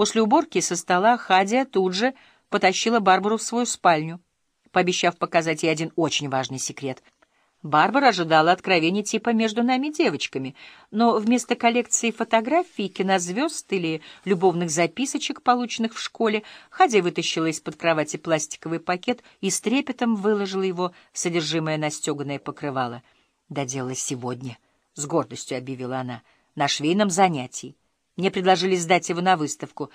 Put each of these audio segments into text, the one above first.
После уборки со стола Хадия тут же потащила Барбару в свою спальню, пообещав показать ей один очень важный секрет. Барбара ожидала откровений типа «между нами девочками», но вместо коллекции фотографий, кинозвезд или любовных записочек, полученных в школе, Хадия вытащила из-под кровати пластиковый пакет и с трепетом выложила его содержимое на стеганое покрывало. «Доделала сегодня», — с гордостью объявила она, — «на швейном занятии. Мне предложили сдать его на выставку.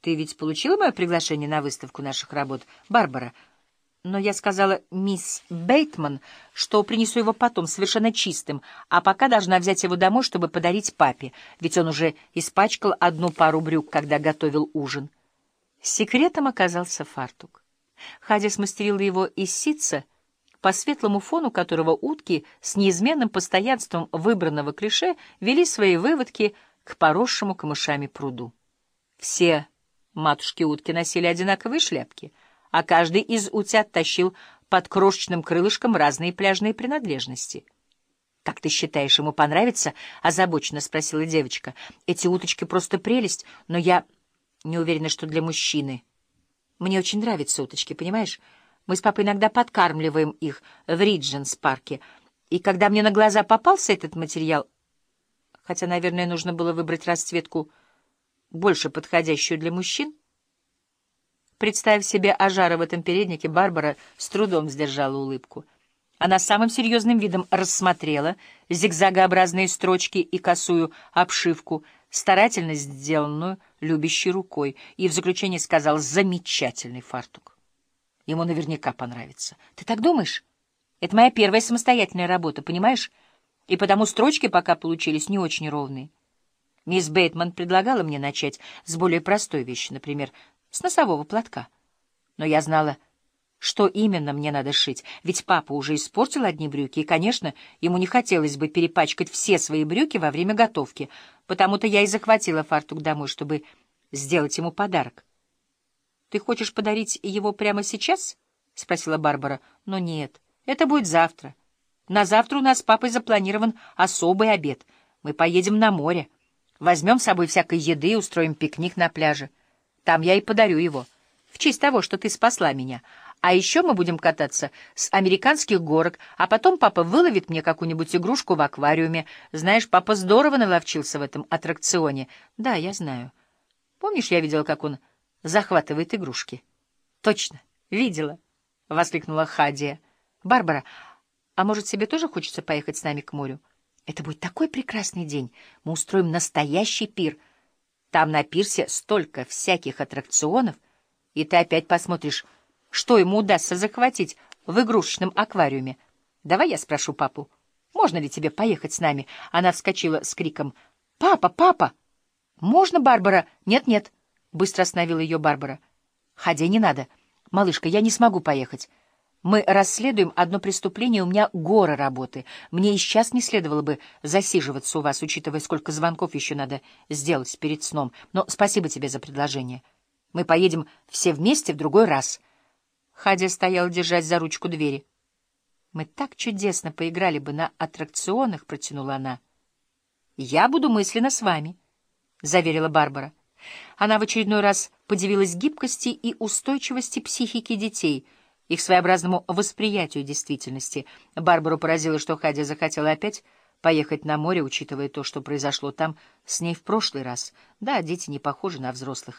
Ты ведь получила мое приглашение на выставку наших работ, Барбара?» но я сказала мисс Бейтман, что принесу его потом, совершенно чистым, а пока должна взять его домой, чтобы подарить папе, ведь он уже испачкал одну пару брюк, когда готовил ужин. Секретом оказался фартук. Хадя смастерила его из ситца, по светлому фону которого утки с неизменным постоянством выбранного клише вели свои выводки к поросшему камышами пруду. Все матушки-утки носили одинаковые шляпки — а каждый из утят тащил под крошечным крылышком разные пляжные принадлежности. «Как ты считаешь, ему понравится?» — озабоченно спросила девочка. «Эти уточки просто прелесть, но я не уверена, что для мужчины. Мне очень нравятся уточки, понимаешь? Мы с папой иногда подкармливаем их в Ридженс-парке, и когда мне на глаза попался этот материал, хотя, наверное, нужно было выбрать расцветку больше подходящую для мужчин, Представив себе Ажара в этом переднике, Барбара с трудом сдержала улыбку. Она самым серьезным видом рассмотрела зигзагообразные строчки и косую обшивку, старательно сделанную любящей рукой, и в заключение сказал «замечательный фартук». Ему наверняка понравится. Ты так думаешь? Это моя первая самостоятельная работа, понимаешь? И потому строчки пока получились не очень ровные. Мисс Бейтман предлагала мне начать с более простой вещи, например, с носового платка. Но я знала, что именно мне надо шить, ведь папа уже испортил одни брюки, и, конечно, ему не хотелось бы перепачкать все свои брюки во время готовки, потому-то я и захватила фартук домой, чтобы сделать ему подарок. — Ты хочешь подарить его прямо сейчас? — спросила Барбара. — Но нет, это будет завтра. На завтра у нас с папой запланирован особый обед. Мы поедем на море, возьмем с собой всякой еды и устроим пикник на пляже. Там я и подарю его, в честь того, что ты спасла меня. А еще мы будем кататься с американских горок, а потом папа выловит мне какую-нибудь игрушку в аквариуме. Знаешь, папа здорово наловчился в этом аттракционе. Да, я знаю. Помнишь, я видела, как он захватывает игрушки? Точно, видела, — воскликнула Хадия. Барбара, а может, тебе тоже хочется поехать с нами к морю? Это будет такой прекрасный день. Мы устроим настоящий пир — там на пирсе столько всяких аттракционов, и ты опять посмотришь, что ему удастся захватить в игрушечном аквариуме. Давай я спрошу папу, можно ли тебе поехать с нами? Она вскочила с криком «Папа, папа!» «Можно, Барбара?» «Нет-нет», — быстро остановила ее Барбара. «Ходя не надо. Малышка, я не смогу поехать. Мы расследуем одно преступление, у меня гора работы. Мне и сейчас не следовало бы засиживаться у вас, учитывая, сколько звонков еще надо сделать перед сном. Но спасибо тебе за предложение. Мы поедем все вместе в другой раз. Хадя стояла держать за ручку двери. Мы так чудесно поиграли бы на аттракционах, протянула она. Я буду мысленно с вами, заверила Барбара. Она в очередной раз подивилась гибкости и устойчивости психики детей — их своеобразному восприятию действительности. Барбару поразило, что Хадя захотела опять поехать на море, учитывая то, что произошло там с ней в прошлый раз. Да, дети не похожи на взрослых.